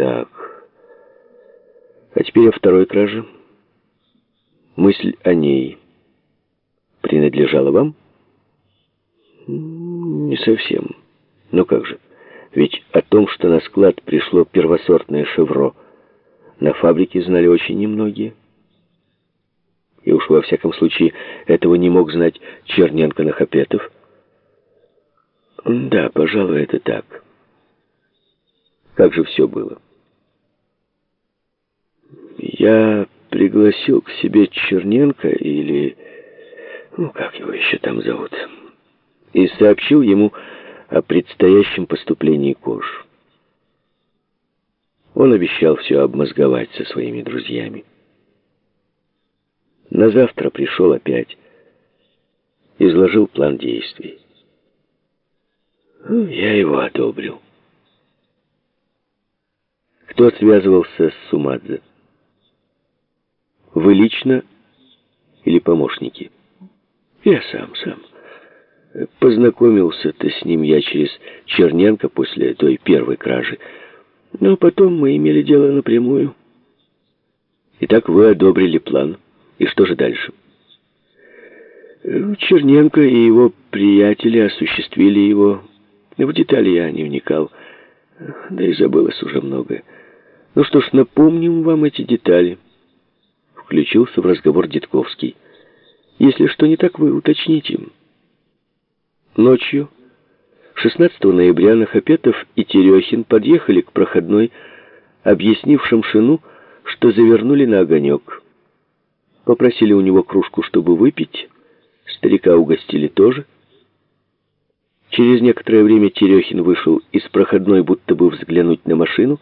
Так. А теперь о второй краже. Мысль о ней принадлежала вам? Не совсем. Но как же? Ведь о том, что на склад пришло первосортное шевро, на фабрике знали очень немногие. И уж во всяком случае этого не мог знать Черненко-Нахапетов. Да, пожалуй, это так. Как же все было? Я пригласил к себе Черненко или... Ну, как его еще там зовут? И сообщил ему о предстоящем поступлении кож. Он обещал все обмозговать со своими друзьями. На завтра пришел опять, изложил план действий. Ну, я его одобрил. Кто связывался с Сумадзе? Вы лично или помощники? Я сам, сам. Познакомился-то с ним я через Черненко после той первой кражи. Но потом мы имели дело напрямую. Итак, вы одобрили план. И что же дальше? Черненко и его приятели осуществили его. В детали я не вникал. Да и забылось уже многое. Ну что ж, напомним вам эти детали. Включился в разговор Дедковский. Если что не так, вы уточните. Ночью, 16 ноября, Нахапетов и Терехин подъехали к проходной, объяснив Шамшину, что завернули на огонек. Попросили у него кружку, чтобы выпить. Старика угостили тоже. Через некоторое время Терехин вышел из проходной, будто бы взглянуть на машину.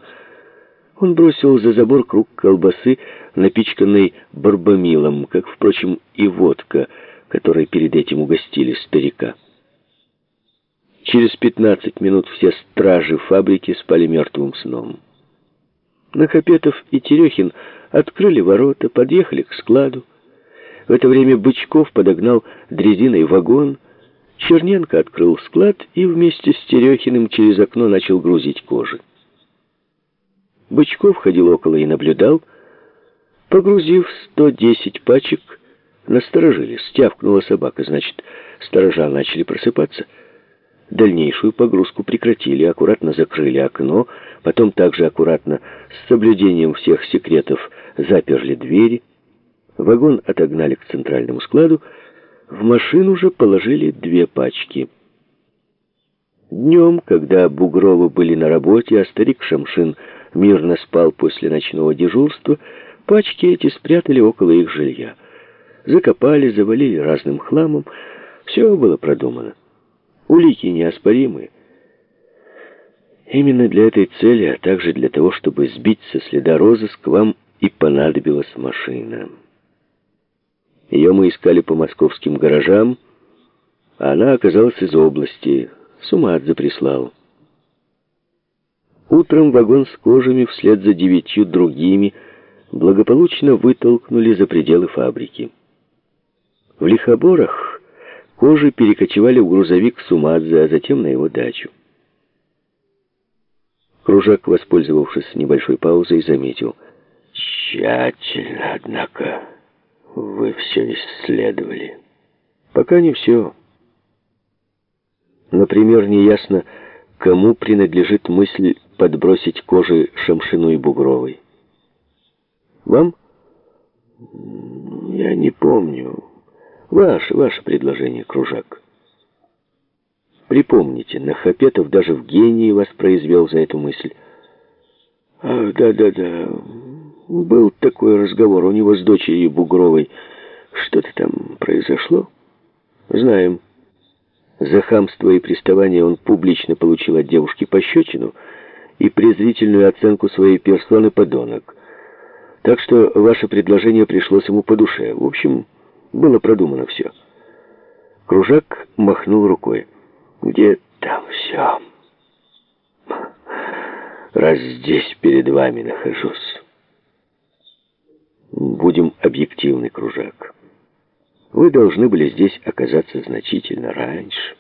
Он бросил за забор круг колбасы, напичканной барбамилом, как, впрочем, и водка, которой перед этим угостили старика. Через 15 минут все стражи фабрики спали мертвым сном. Накопетов и Терехин открыли ворота, подъехали к складу. В это время Бычков подогнал дрезиной вагон. Черненко открыл склад и вместе с Терехиным через окно начал грузить кожи. Бычков ходил около и наблюдал. Погрузив 110 пачек, насторожились. Стявкнула собака, значит, сторожа начали просыпаться. Дальнейшую погрузку прекратили, аккуратно закрыли окно, потом также аккуратно, с соблюдением всех секретов, заперли двери. Вагон отогнали к центральному складу, в машину же положили две пачки. Днем, когда Бугровы были на работе, а старик Шамшин мирно спал после ночного дежурства, пачки эти спрятали около их жилья. Закопали, завалили разным хламом. Все было продумано. Улики неоспоримы. Именно для этой цели, а также для того, чтобы сбить со следа розыск, вам и понадобилась машина. Ее мы искали по московским гаражам, а она оказалась из области. Сумадзе прислал. Утром вагон с кожами вслед за девятью другими благополучно вытолкнули за пределы фабрики. В Лихоборах Кожи перекочевали в грузовик Сумадзе, а затем на его дачу. Кружак, воспользовавшись небольшой паузой, заметил. «Тщательно, однако, вы все исследовали». «Пока не все. Например, неясно, кому принадлежит мысль подбросить кожи Шамшину и Бугровой. Вам?» «Я не помню». Ваше, ваше предложение, кружак. Припомните, Нахапетов даже в гении вас произвел за эту мысль. Ах, да-да-да, был такой разговор у него с дочерью Бугровой. Что-то там произошло? Знаем. За хамство и приставание он публично получил от девушки пощечину и презрительную оценку своей персоны подонок. Так что ваше предложение пришлось ему по душе. В общем... Было продумано все. Кружак махнул рукой. «Где там все? Раз здесь перед вами нахожусь. Будем объективны, Кружак. Вы должны были здесь оказаться значительно раньше.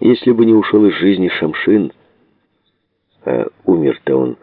Если бы не ушел из жизни Шамшин, А умер-то он